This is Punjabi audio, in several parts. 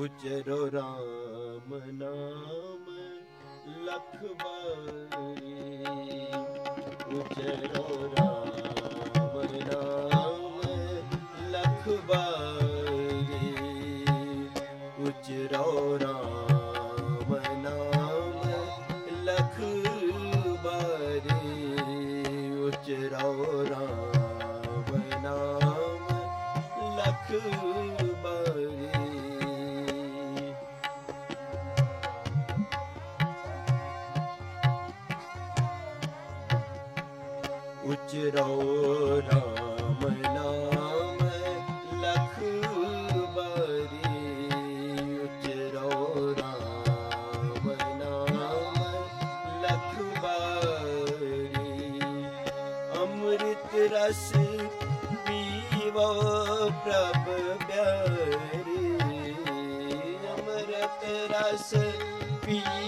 ਉਚਰੋ ਰਾਮ ਨਾਮ ਲਖ ਬਾਰੀ ਉਚਰੋ ਰਾਮ ਨਾਮ ਲਖ ਬਾਰੀ baby.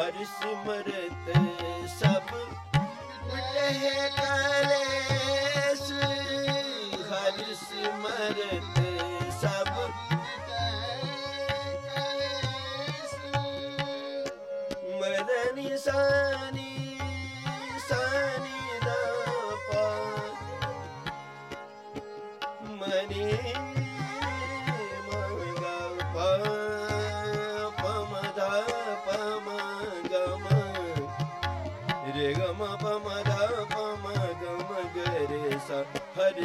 ਹਰ ਸਿਮਰਤ ਸਭ ਲਹਿ ਕਲੇਸ਼ ਹਰ ਸਿਮਰਤ ਸਭ ਮਦਨੀ ਸਾ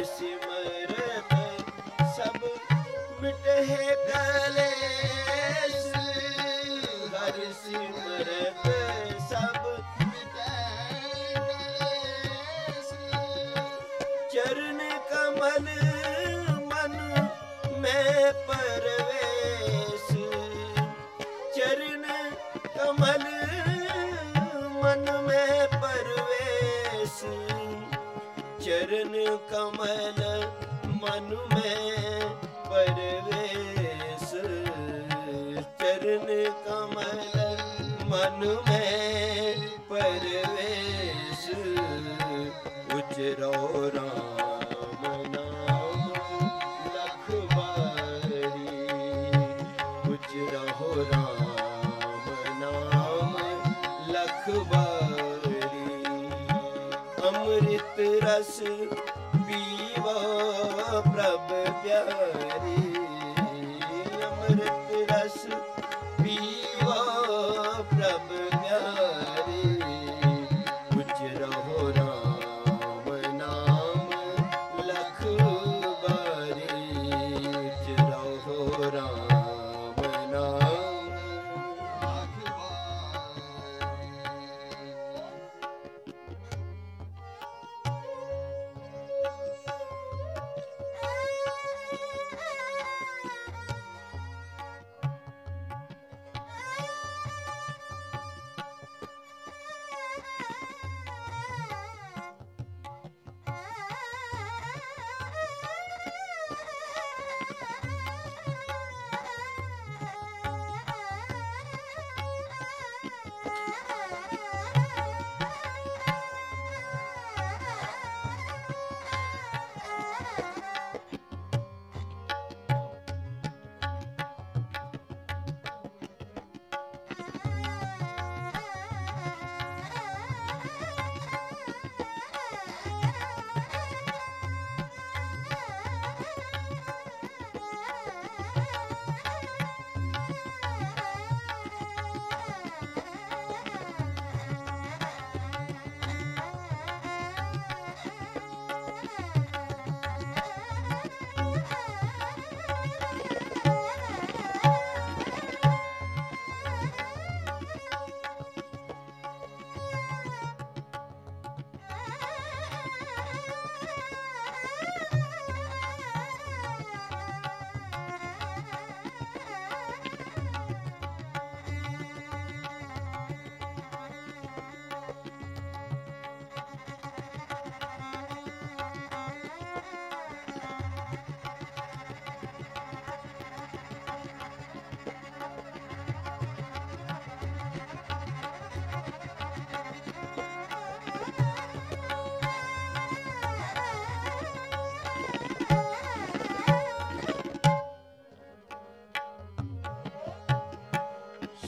ਸਿਮਰਤ ਸਭ ਮਿਟੇ ਕਲੇਸ਼ ਹਰ ਸਿਮਰਤ ਸਭ ਮਿਟੇ ਕਲੇਸ਼ ਚਰਨ ਕਮਲ ਮਨ ਮੈਂ ਪਰਵੇ ਕਮਲ ਮਨ ਮੈਂ ਪਰਵੇਸ। ਚਰਨ ਕਮਲ ਮਨ ਮੈਂ ਪਰਵੇਸ।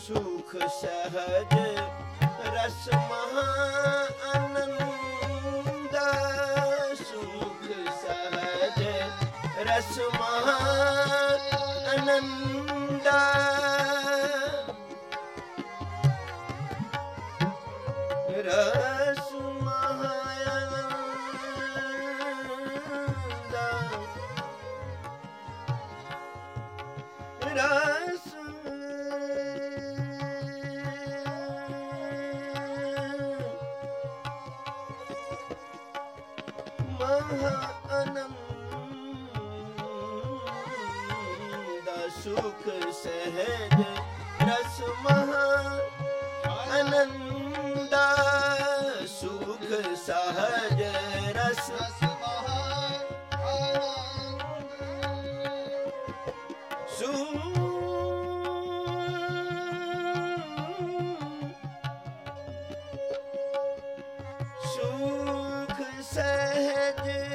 ਸੁਖ ਸਹਜ ਰਸ ਮਹਾ ਅਨੰਦ ਸੁਖ ਸਹਜ ਰਸ ਮਹਾ ਆਨੰਦ ਸਹਿਜ ਰਸ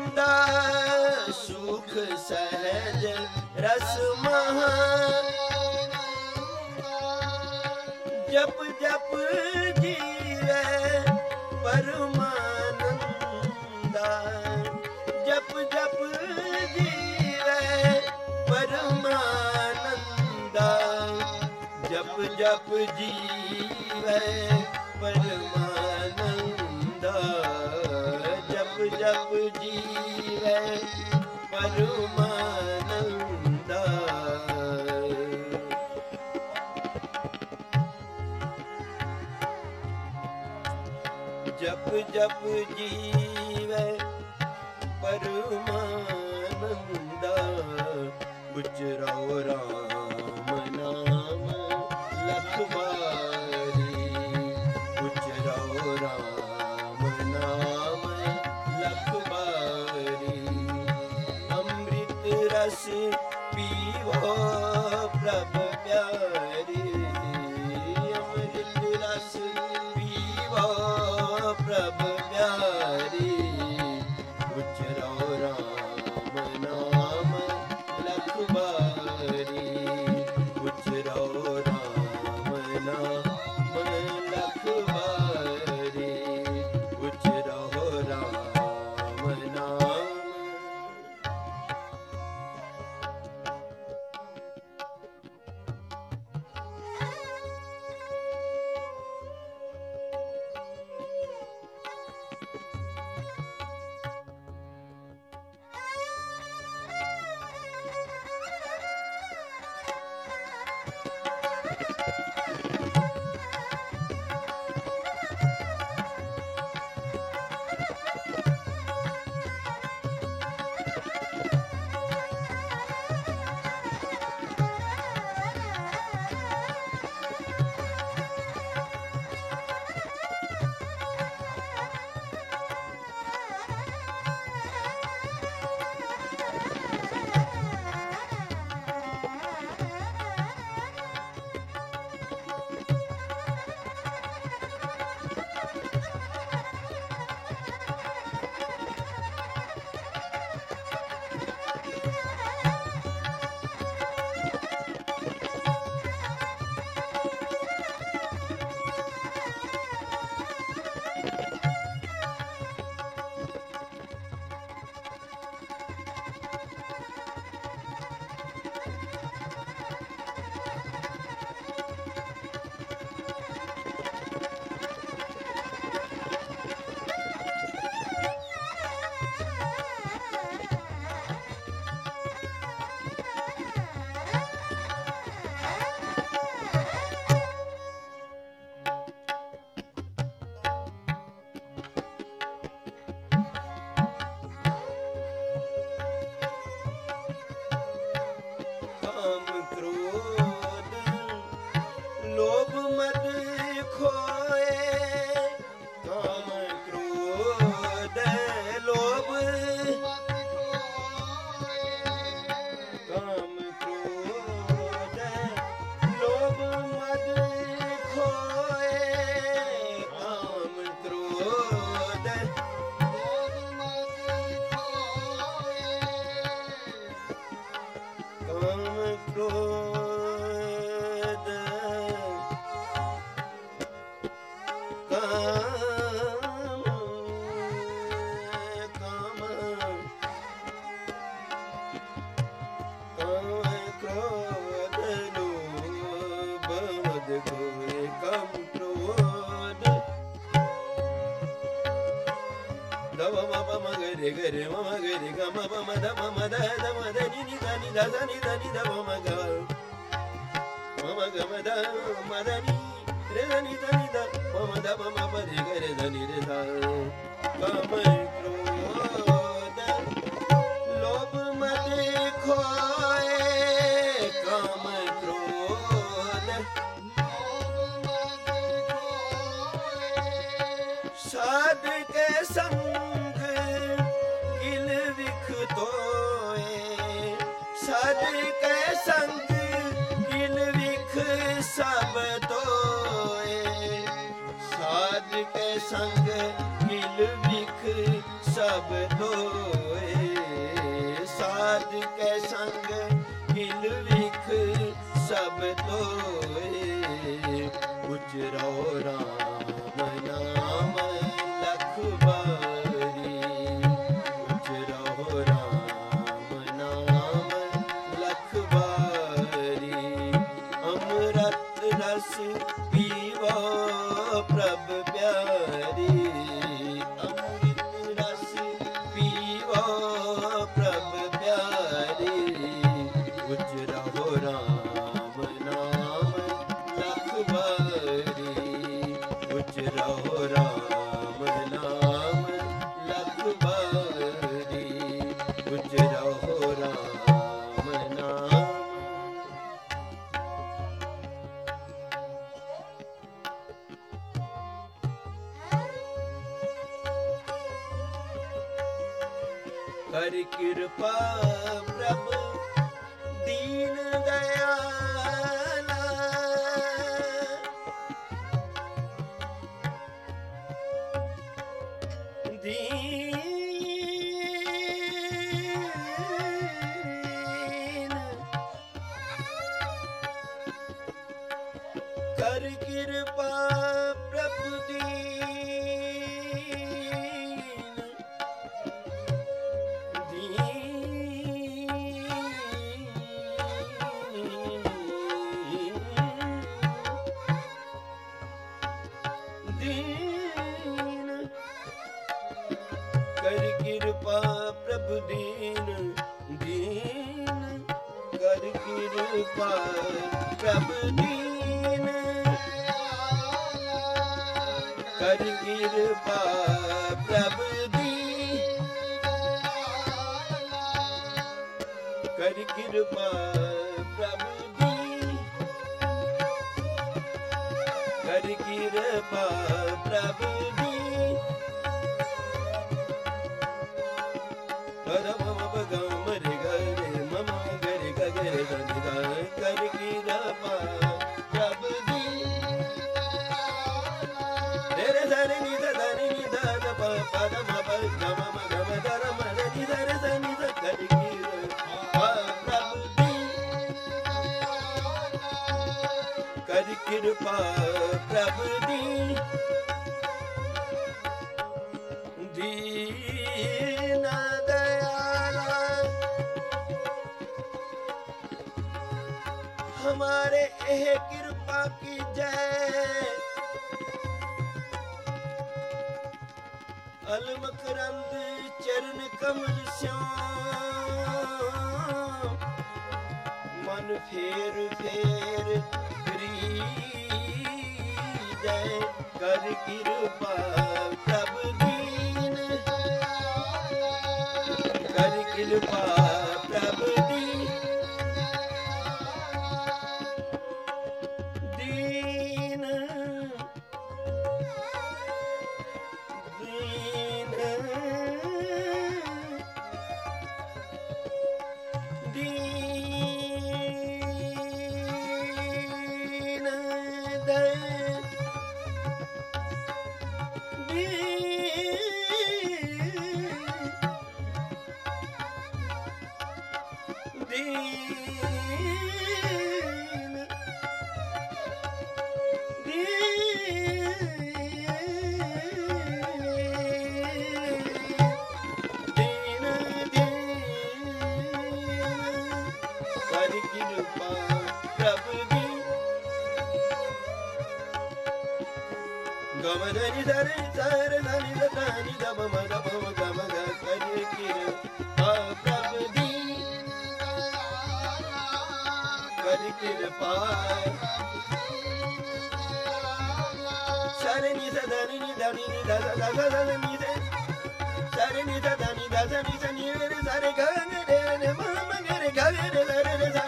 ਆਨੰਦ ਸੁਖ ਸਹਿਜ ਰਸ ਮਹਾ ਜਪ ਜਪ ਜੀਵੇ ਪਰਮਾਨੰਦਾ। ਜਪ ਜਪ ਜੀਵੇ ਪਰਮਾਨੰਦਾ। ਜਪ ਜਪ ਜੀਵੇ ਪਰਮਾਨੰਦਾ ਜਪ ਜਪ ਜੀਵੇ ਪਰਮਾਨੰਦਾ ਜਪ ਜਪ ਜੀਵੇ ਪਰਮਾਨੰਦਾ Así గరి గరి మమ గరి గమ మమ ద మమ ద ద మ ద ని ని ద ని ద ద ని ద ని ద మమ గ మమ గ మ ద మ ద ని రే ద ని ద ని ద మమ ద మమ మ రి గ రి ద ని రి ద గమ క్రో ਸੰਗ ਕਿਲ ਵਿਖ ਸਭ ਤੋਏ ਸਾਧ ਕੇ ਸੰਗ ਕਿਲ ਵਿਖ ਸਭ ਤੋਏ ਉਚਰੋ ਰਾਮ ਕਰ ਕਿਰਪਾ ਪ੍ਰਭ ਦੀ ਹਰ ਮਮ ਬਗਾ ਮਮ ਗਰੇ ਗਰੇ ਦੰਦ ਕਰ ਕਿਰਪਾ ਪ੍ਰਭ ਦੀ ਤੇਰੇ ਸਾਰੇ ਨੀ ਦਾ ਦਾਨੀ ਨੀ ਦਾ ਦਾ ਪ ਪ ਦਾ ਕਰ ਕਿਰਪਾ ਪ੍ਰਭ ਦੀ ਕਰ ਕਿਰਪਾ ਦੀਨ ਦਇਆਲਾ ਹਮਾਰੇ ਇਹ ਕਿਰਪਾ ਕੀ ਕੀਜੈ ਅਲਮਕਰੰਦ ਚਰਨ ਕਮਲ ਸਿਓ ਮਨ ਫੇਰ ਫੇਰ ਜੈ ਕਰ ਕਿਰਪਾ। ਕਰ గమ గని దరి సర నని దాని దమ మద భవ గమ గ కని కిర ఆ ప్రభు ది కని కిర పా సరని సదని ని దని ని దద దద దద ని దే సరని సదని దద ని సని రే సరే గ గ రే రే మ మ రే గ రే రే రే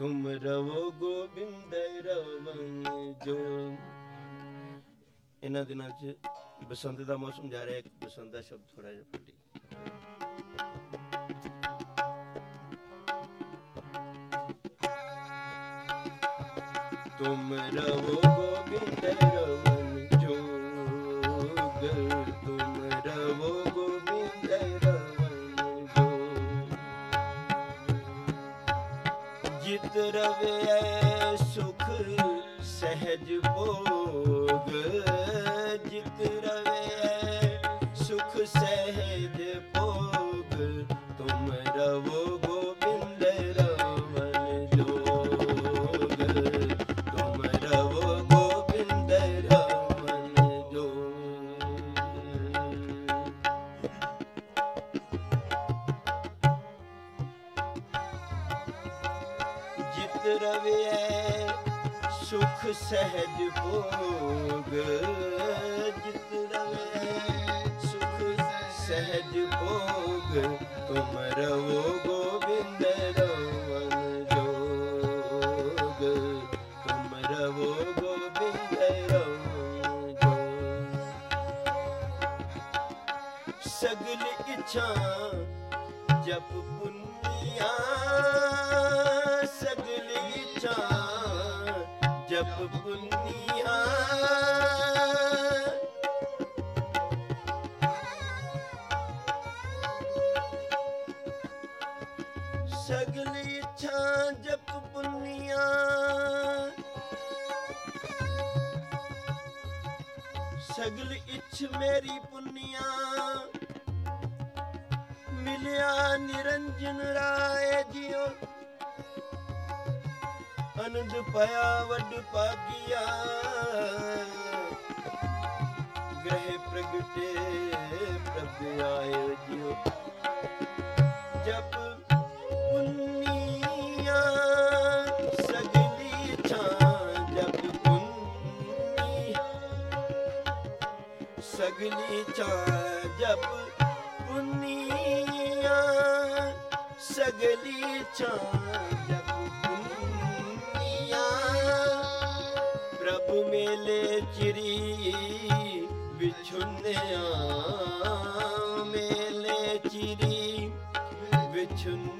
तुम ਰਵੋ ਗੋਬਿੰਦ ਰਵੰ ਜੋ ਇਹਨਾਂ ਦਿਨਾਂ 'ਚ ਬਸੰਤ ਦਾ ਮੌਸਮ ਜਾ ਰਿਹਾ ਹੈ ਬਸੰਤ ਦਾ ਸ਼ਬਦ ਥੋੜਾ ਜਿਹਾ ਫੱਟੀ ਤੁਮ ਰਵੋ ਗੋਬਿੰਦ ਰਵੇ ਸੁਖ ਸਹਿਜ ਭੋਗ। ਨਿਤ ਰਵੈ ਸੁਖ ਸਹਿਜ ਭੋਗ। ਜਿਤ ਰਵੇ ਸੁਖ ਸਹਿਜ ਭੋਗ ਤੁਮ ਰਵੋ। ਸਗਲ ਇੱਛ ਮੇਰੀ ਪੁੰਨੀਆ। ਮਿਲਿਆ ਨਿਰੰਜਨ ਰਾਏ ਜਿਉ। ਅਨੰਦ ਪਾਇਆ ਵੱਡ ਪਾਗਿਆ ਗ੍ਰਹਿ ਪ੍ਰਗਟੇ ਪ੍ਰਭ ਆਏ ਜਿਉ। ਜਪ ਸਗਲੀ ਚਾਂ ਜਪ ਪੁੰਨੀਆ, ਸਗਲੀ ਚਾਂ ਜਪ ਪੁੰਨੀਆ। ਪ੍ਰਭ ਮੇਲੇ ਚਿਰੀ ਵਿਛੁੰਨਿਆ, ਮੇਲੇ ਚਿਰੀ ਵਿਛੁੰਨ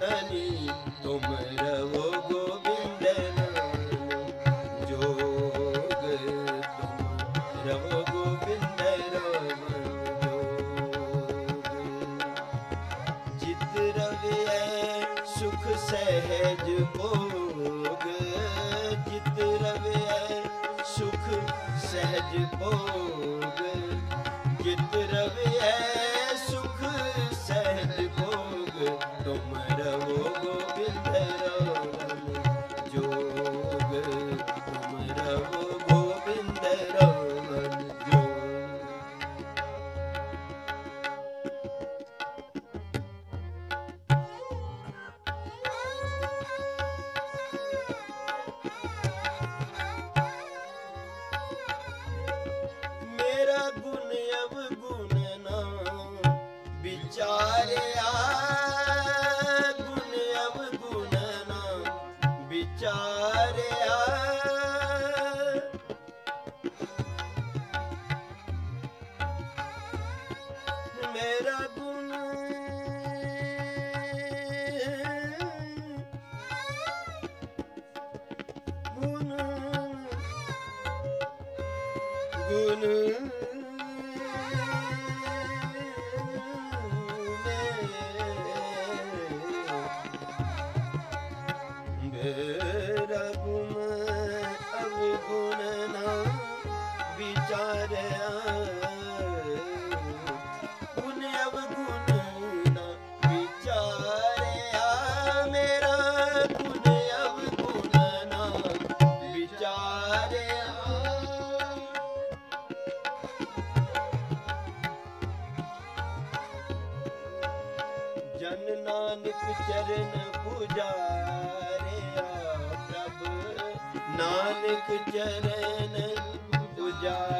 ਸੁਖ ਤਨੀ ਤੁਮ ਨਾਨਕ ਚਰਨ ਪੁਜਾਰਿਆ